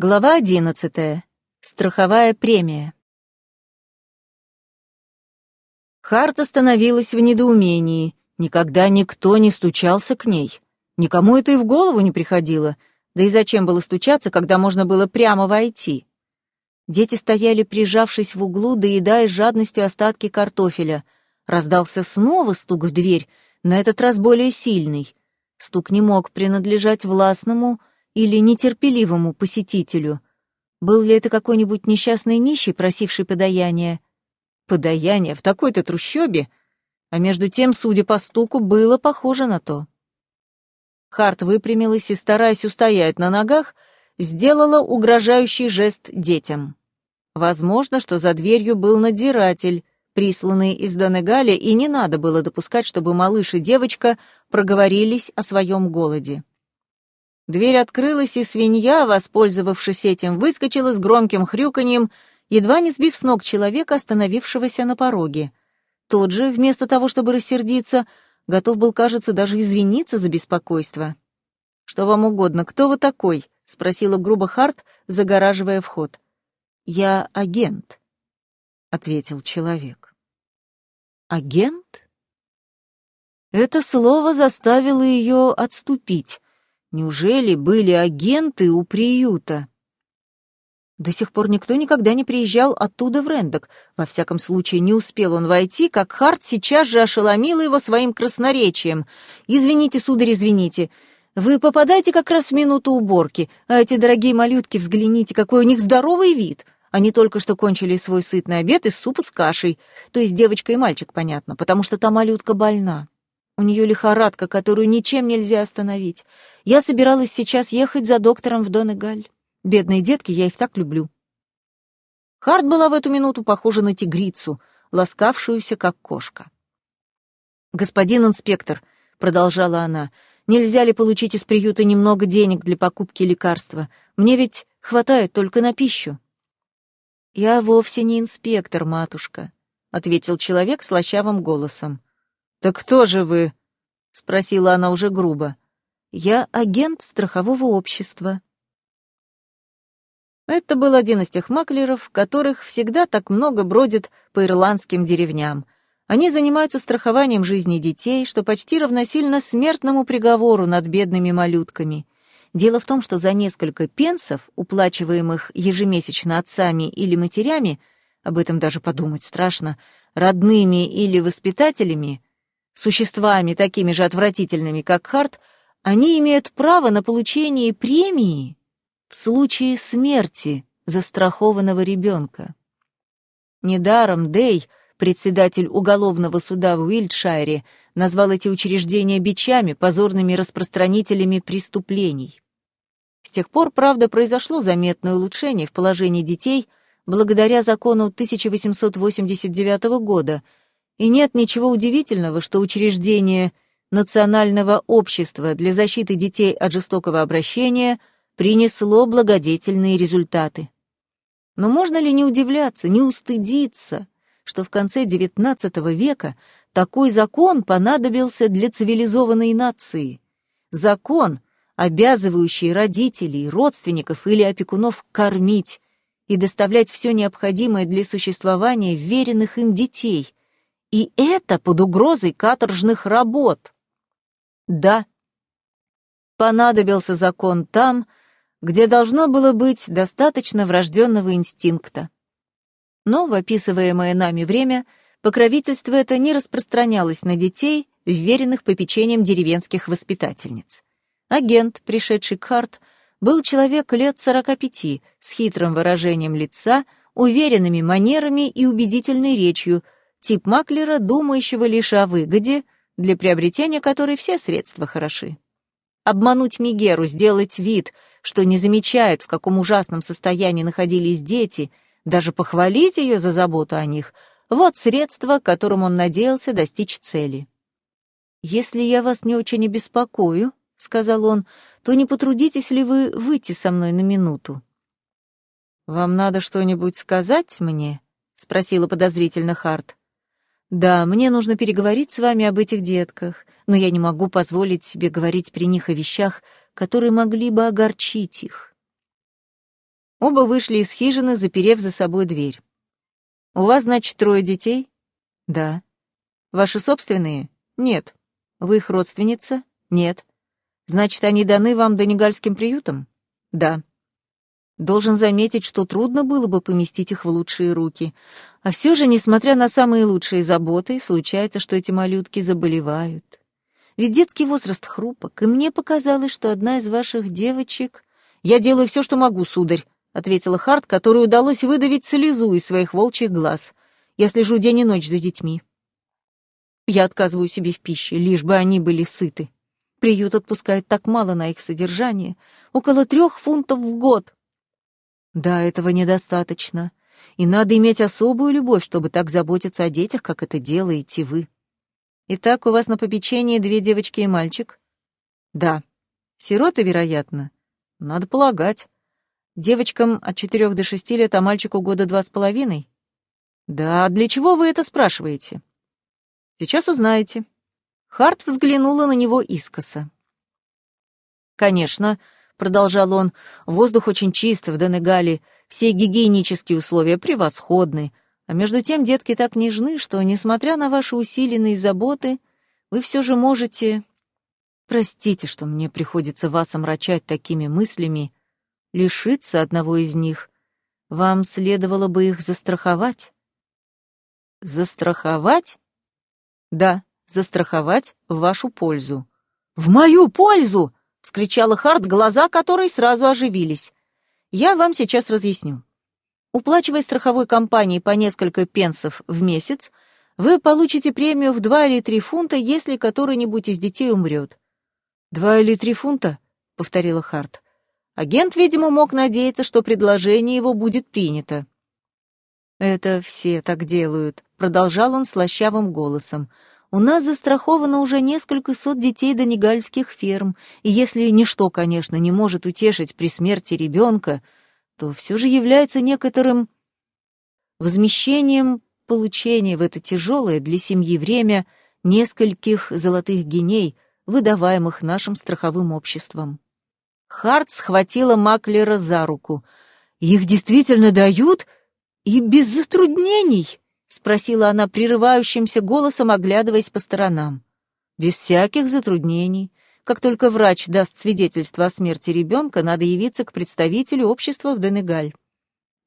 Глава одиннадцатая. Страховая премия. Харт остановилась в недоумении. Никогда никто не стучался к ней. Никому это и в голову не приходило. Да и зачем было стучаться, когда можно было прямо войти? Дети стояли, прижавшись в углу, доедая с жадностью остатки картофеля. Раздался снова стук в дверь, на этот раз более сильный. Стук не мог принадлежать властному, или нетерпеливому посетителю. Был ли это какой-нибудь несчастный нищий, просивший подаяния? Подаяние в такой-то трущобе? А между тем, судя по стуку, было похоже на то. Харт выпрямилась и, стараясь устоять на ногах, сделала угрожающий жест детям. Возможно, что за дверью был надзиратель, присланный из Донегаля, и не надо было допускать, чтобы малыш и девочка проговорились о своем голоде. Дверь открылась, и свинья, воспользовавшись этим, выскочила с громким хрюканьем, едва не сбив с ног человека, остановившегося на пороге. Тот же, вместо того, чтобы рассердиться, готов был, кажется, даже извиниться за беспокойство. «Что вам угодно? Кто вы такой?» — спросила грубо Харт, загораживая вход. «Я агент», — ответил человек. «Агент?» Это слово заставило ее отступить. Неужели были агенты у приюта? До сих пор никто никогда не приезжал оттуда в Рендок. Во всяком случае, не успел он войти, как Харт сейчас же ошеломил его своим красноречием. «Извините, сударь, извините. Вы попадаете как раз в минуту уборки, а эти дорогие малютки, взгляните, какой у них здоровый вид. Они только что кончили свой сытный обед из супа с кашей. То есть девочка и мальчик, понятно, потому что та малютка больна. У нее лихорадка, которую ничем нельзя остановить. Я собиралась сейчас ехать за доктором в Донегаль. Бедные детки, я их так люблю. Харт была в эту минуту похожа на тигрицу, ласкавшуюся, как кошка. «Господин инспектор», — продолжала она, — «нельзя ли получить из приюта немного денег для покупки лекарства? Мне ведь хватает только на пищу». «Я вовсе не инспектор, матушка», — ответил человек слащавым голосом. «Так кто же вы?» — спросила она уже грубо. «Я агент страхового общества». Это был один из тех маклеров, которых всегда так много бродит по ирландским деревням. Они занимаются страхованием жизни детей, что почти равносильно смертному приговору над бедными малютками. Дело в том, что за несколько пенсов, уплачиваемых ежемесячно отцами или матерями, об этом даже подумать страшно, родными или воспитателями, существами такими же отвратительными, как Харт, они имеют право на получение премии в случае смерти застрахованного ребенка. Недаром Дей, председатель уголовного суда в Уильдшайре, назвал эти учреждения бичами, позорными распространителями преступлений. С тех пор, правда, произошло заметное улучшение в положении детей благодаря закону 1889 года — и нет ничего удивительного, что учреждение Национального общества для защиты детей от жестокого обращения принесло благодетельные результаты. Но можно ли не удивляться, не устыдиться, что в конце XIX века такой закон понадобился для цивилизованной нации? Закон, обязывающий родителей, родственников или опекунов кормить и доставлять все необходимое для существования веренных им детей, и это под угрозой каторжных работ. Да, понадобился закон там, где должно было быть достаточно врожденного инстинкта. Но в описываемое нами время покровительство это не распространялось на детей, вверенных попечением деревенских воспитательниц. Агент, пришедший к Харт, был человек лет сорока пяти, с хитрым выражением лица, уверенными манерами и убедительной речью — тип маклера, думающего лишь о выгоде, для приобретения которой все средства хороши. Обмануть Мигеру, сделать вид, что не замечает, в каком ужасном состоянии находились дети, даже похвалить ее за заботу о них — вот средство, которым он надеялся достичь цели. «Если я вас не очень обеспокою», — сказал он, — «то не потрудитесь ли вы выйти со мной на минуту?» «Вам надо что-нибудь сказать мне?» — спросила подозрительно Харт. Да, мне нужно переговорить с вами об этих детках, но я не могу позволить себе говорить при них о вещах, которые могли бы огорчить их. Оба вышли из хижины, заперев за собой дверь. «У вас, значит, трое детей?» «Да». «Ваши собственные?» «Нет». «Вы их родственница?» «Нет». «Значит, они даны вам донегальским приютам?» «Да». Должен заметить, что трудно было бы поместить их в лучшие руки. А все же, несмотря на самые лучшие заботы, случается, что эти малютки заболевают. Ведь детский возраст хрупок, и мне показалось, что одна из ваших девочек... «Я делаю все, что могу, сударь», — ответила Харт, которой удалось выдавить слезу из своих волчьих глаз. «Я слежу день и ночь за детьми. Я отказываю себе в пище, лишь бы они были сыты. Приют отпускает так мало на их содержание, около трех фунтов в год. Да, этого недостаточно. И надо иметь особую любовь, чтобы так заботиться о детях, как это делаете вы. Итак, у вас на попечении две девочки и мальчик? Да. Сироты, вероятно. Надо полагать. Девочкам от четырех до шести лет, а мальчику года два с половиной? Да, для чего вы это спрашиваете? Сейчас узнаете. Харт взглянула на него искоса. Конечно, продолжал он, воздух очень чист в Денегале, все гигиенические условия превосходны, а между тем детки так нежны, что, несмотря на ваши усиленные заботы, вы все же можете... Простите, что мне приходится вас омрачать такими мыслями, лишиться одного из них. Вам следовало бы их застраховать. Застраховать? Да, застраховать в вашу пользу. В мою пользу! — вскричала Харт, глаза которой сразу оживились. «Я вам сейчас разъясню. Уплачивая страховой компании по несколько пенсов в месяц, вы получите премию в два или три фунта, если который-нибудь из детей умрет». «Два или три фунта?» — повторила Харт. Агент, видимо, мог надеяться, что предложение его будет принято. «Это все так делают», — продолжал он слащавым голосом. У нас застраховано уже несколько сот детей до негальских ферм, и если ничто, конечно, не может утешить при смерти ребенка, то все же является некоторым возмещением получения в это тяжелое для семьи время нескольких золотых геней, выдаваемых нашим страховым обществом. Харт схватила Маклера за руку. «Их действительно дают? И без затруднений!» — спросила она прерывающимся голосом, оглядываясь по сторонам. «Без всяких затруднений. Как только врач даст свидетельство о смерти ребенка, надо явиться к представителю общества в Денегаль».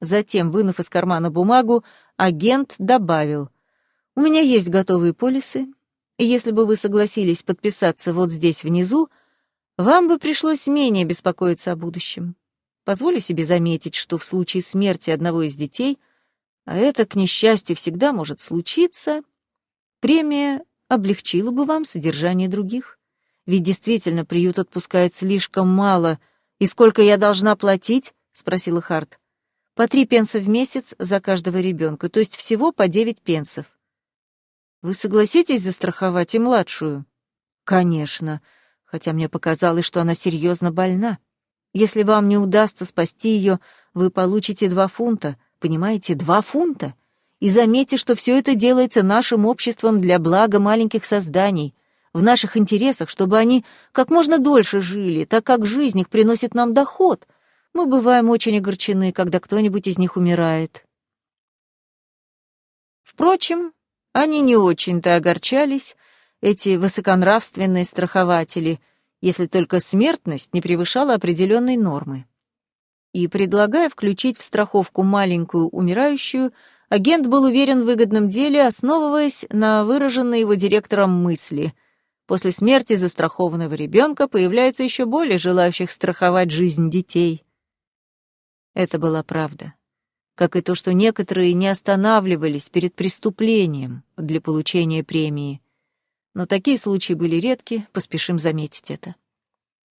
Затем, вынув из кармана бумагу, агент добавил. «У меня есть готовые полисы, и если бы вы согласились подписаться вот здесь внизу, вам бы пришлось менее беспокоиться о будущем. Позволю себе заметить, что в случае смерти одного из детей — а это, к несчастью, всегда может случиться, премия облегчила бы вам содержание других. Ведь действительно приют отпускает слишком мало. И сколько я должна платить? спросила Харт. По три пенса в месяц за каждого ребенка, то есть всего по девять пенсов. Вы согласитесь застраховать и младшую? Конечно, хотя мне показалось, что она серьезно больна. Если вам не удастся спасти ее, вы получите два фунта, Понимаете, два фунта. И заметьте, что все это делается нашим обществом для блага маленьких созданий, в наших интересах, чтобы они как можно дольше жили, так как жизнь их приносит нам доход. Мы бываем очень огорчены, когда кто-нибудь из них умирает. Впрочем, они не очень-то огорчались, эти высоконравственные страхователи, если только смертность не превышала определенной нормы и, предлагая включить в страховку маленькую умирающую, агент был уверен в выгодном деле, основываясь на выраженной его директором мысли. После смерти застрахованного ребенка появляется еще более желающих страховать жизнь детей. Это была правда. Как и то, что некоторые не останавливались перед преступлением для получения премии. Но такие случаи были редки, поспешим заметить это.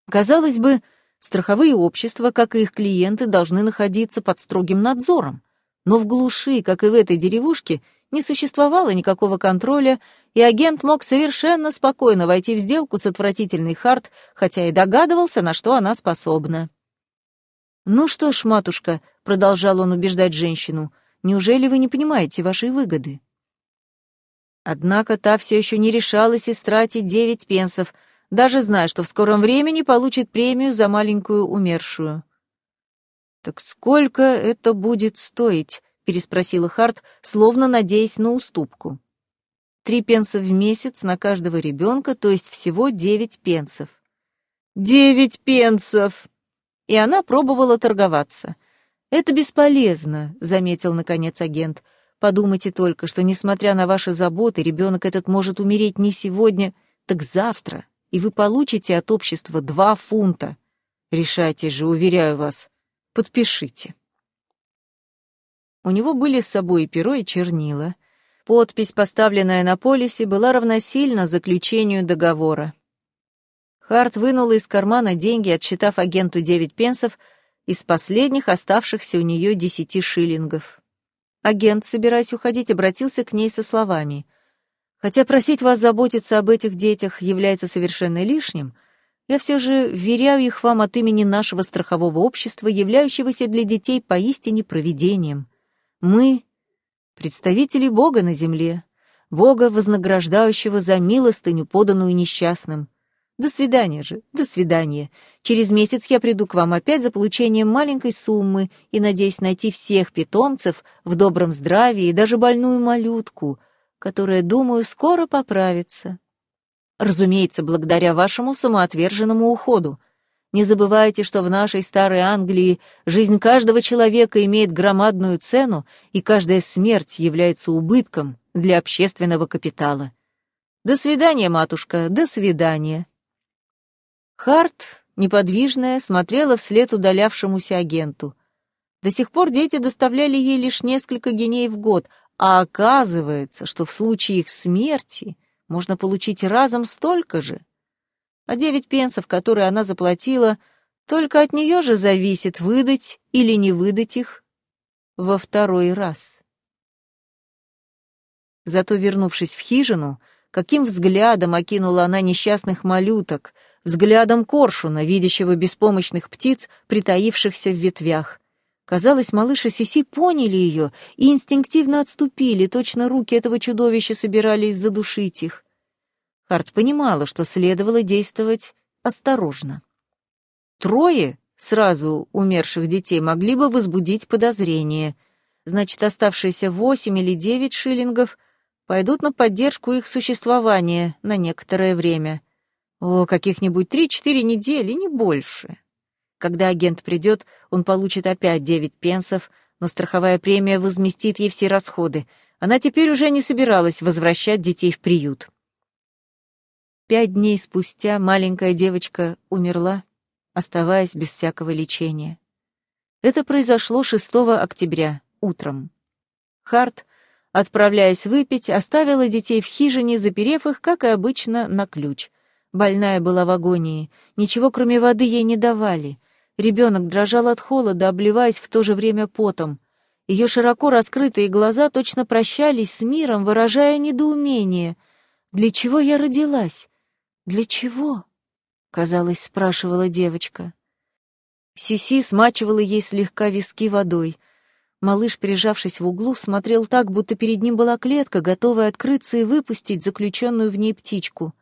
Казалось бы, Страховые общества, как и их клиенты, должны находиться под строгим надзором. Но в глуши, как и в этой деревушке, не существовало никакого контроля, и агент мог совершенно спокойно войти в сделку с отвратительной Харт, хотя и догадывался, на что она способна. «Ну что ж, матушка», — продолжал он убеждать женщину, — «неужели вы не понимаете вашей выгоды?» Однако та все еще не решалась истратить девять пенсов, даже зная, что в скором времени получит премию за маленькую умершую. «Так сколько это будет стоить?» — переспросила Харт, словно надеясь на уступку. «Три пенса в месяц на каждого ребенка, то есть всего девять пенсов». «Девять пенсов!» И она пробовала торговаться. «Это бесполезно», — заметил, наконец, агент. «Подумайте только, что, несмотря на ваши заботы, ребенок этот может умереть не сегодня, так завтра, и вы получите от общества два фунта. Решайте же, уверяю вас. Подпишите». У него были с собой и перо, и чернила. Подпись, поставленная на полисе, была равносильна заключению договора. Харт вынула из кармана деньги, отсчитав агенту девять пенсов, из последних оставшихся у нее десяти шиллингов. Агент, собираясь уходить, обратился к ней со словами. «Хотя просить вас заботиться об этих детях является совершенно лишним, я все же вверяю их вам от имени нашего страхового общества, являющегося для детей поистине провидением. Мы — представители Бога на земле, Бога, вознаграждающего за милостыню, поданную несчастным. До свидания же, до свидания. Через месяц я приду к вам опять за получением маленькой суммы и надеюсь найти всех питомцев в добром здравии и даже больную малютку, которая, думаю, скоро поправится. Разумеется, благодаря вашему самоотверженному уходу. Не забывайте, что в нашей старой Англии жизнь каждого человека имеет громадную цену, и каждая смерть является убытком для общественного капитала. До свидания, матушка, до свидания. Харт, неподвижная, смотрела вслед удалявшемуся агенту. До сих пор дети доставляли ей лишь несколько геней в год, а оказывается, что в случае их смерти можно получить разом столько же а девять пенсов, которые она заплатила, только от нее же зависит, выдать или не выдать их во второй раз. Зато, вернувшись в хижину, каким взглядом окинула она несчастных малюток, взглядом коршуна, видящего беспомощных птиц, притаившихся в ветвях. Казалось, малыш и Сиси поняли ее и инстинктивно отступили, точно руки этого чудовища собирались задушить их. Харт понимала, что следовало действовать осторожно. Трое сразу умерших детей могли бы возбудить подозрение. Значит, оставшиеся восемь или девять шиллингов пойдут на поддержку их существования на некоторое время. О, каких-нибудь три-четыре недели, не больше. Когда агент придет, он получит опять девять пенсов, но страховая премия возместит ей все расходы. Она теперь уже не собиралась возвращать детей в приют. Пять дней спустя маленькая девочка умерла, оставаясь без всякого лечения. Это произошло 6 октября, утром. Харт, отправляясь выпить, оставила детей в хижине, заперев их, как и обычно, на ключ. Больная была в агонии, ничего кроме воды ей не давали. Ребенок дрожал от холода, обливаясь в то же время потом. Ее широко раскрытые глаза точно прощались с миром, выражая недоумение. «Для чего я родилась? «Для чего?» — казалось, спрашивала девочка. Сиси смачивала ей слегка виски водой. Малыш, прижавшись в углу, смотрел так, будто перед ним была клетка, готовая открыться и выпустить заключенную в ней птичку.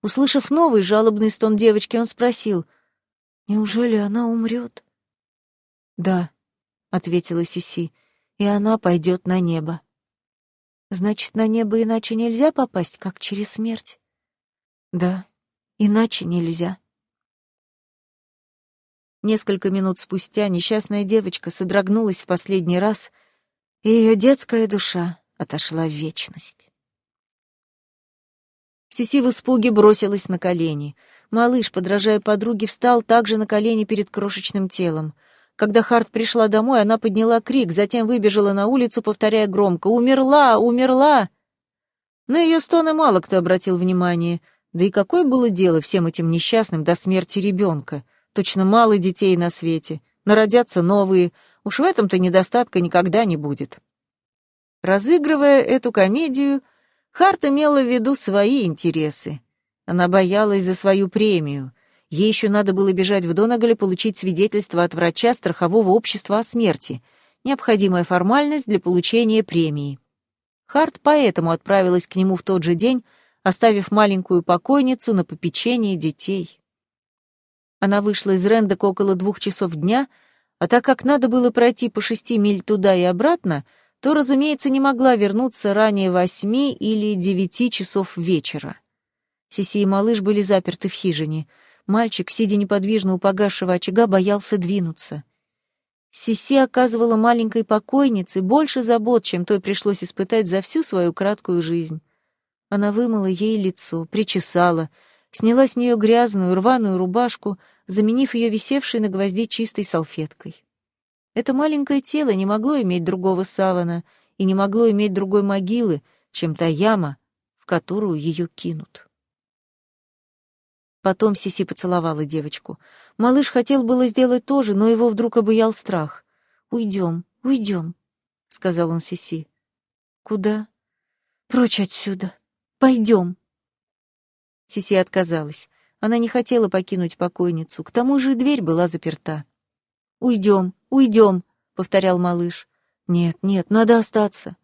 Услышав новый жалобный стон девочки, он спросил, «Неужели она умрет?» «Да», — ответила Сиси, — «и она пойдет на небо». «Значит, на небо иначе нельзя попасть, как через смерть?» Да, иначе нельзя. Несколько минут спустя несчастная девочка содрогнулась в последний раз, и ее детская душа отошла в вечность. Сиси в испуге бросилась на колени. Малыш, подражая подруге, встал также на колени перед крошечным телом. Когда Харт пришла домой, она подняла крик, затем выбежала на улицу, повторяя громко «Умерла! Умерла!». На ее стоны мало кто обратил внимание. Да и какое было дело всем этим несчастным до смерти ребенка? Точно мало детей на свете. Народятся новые. Уж в этом-то недостатка никогда не будет. Разыгрывая эту комедию, Харт имела в виду свои интересы. Она боялась за свою премию. Ей еще надо было бежать в Донаголе получить свидетельство от врача страхового общества о смерти, необходимая формальность для получения премии. Харт поэтому отправилась к нему в тот же день, оставив маленькую покойницу на попечение детей. Она вышла из Рендека около двух часов дня, А так как надо было пройти по шести миль туда и обратно, то, разумеется, не могла вернуться ранее восьми или девяти часов вечера. Сиси и малыш были заперты в хижине. Мальчик, сидя неподвижно у погасшего очага, боялся двинуться. Сиси оказывала маленькой покойнице больше забот, чем той пришлось испытать за всю свою краткую жизнь. Она вымыла ей лицо, причесала, сняла с нее грязную рваную рубашку, заменив ее висевшей на гвозде чистой салфеткой. Это маленькое тело не могло иметь другого савана и не могло иметь другой могилы, чем та яма, в которую ее кинут. Потом Сиси поцеловала девочку. Малыш хотел было сделать то же, но его вдруг обуял страх. «Уйдем, уйдем», — сказал он Сиси. «Куда?» «Прочь отсюда. Пойдем». Сиси отказалась. Она не хотела покинуть покойницу, к тому же дверь была заперта. «Уйдем, уйдем», — повторял малыш. «Нет, нет, надо остаться.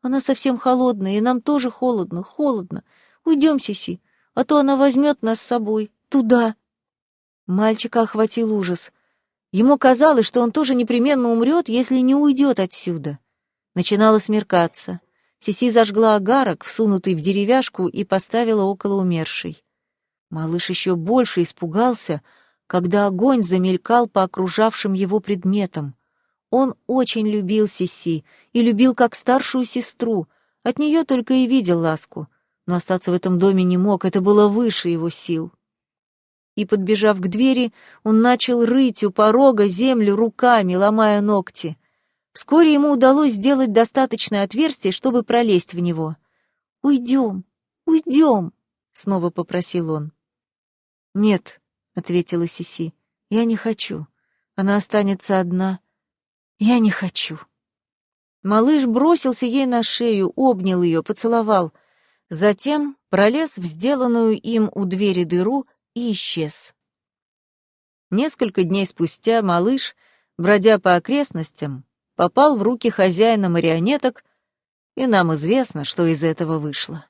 Она совсем холодная, и нам тоже холодно, холодно. Уйдем, Сиси, а то она возьмет нас с собой. Туда». Мальчика охватил ужас. Ему казалось, что он тоже непременно умрет, если не уйдет отсюда. Начинало смеркаться. Сиси зажгла огарок, всунутый в деревяшку, и поставила около умершей. Малыш еще больше испугался, когда огонь замелькал по окружавшим его предметам. Он очень любил Сиси и любил как старшую сестру, от нее только и видел ласку, но остаться в этом доме не мог, это было выше его сил. И, подбежав к двери, он начал рыть у порога землю руками, ломая ногти. Вскоре ему удалось сделать достаточное отверстие, чтобы пролезть в него. «Уйдем, уйдем», — снова попросил он. «Нет», — ответила Сиси. «Я не хочу. Она останется одна. Я не хочу». Малыш бросился ей на шею, обнял ее, поцеловал. Затем пролез в сделанную им у двери дыру и исчез. Несколько дней спустя малыш, бродя по окрестностям, попал в руки хозяина марионеток, и нам известно, что из этого вышло.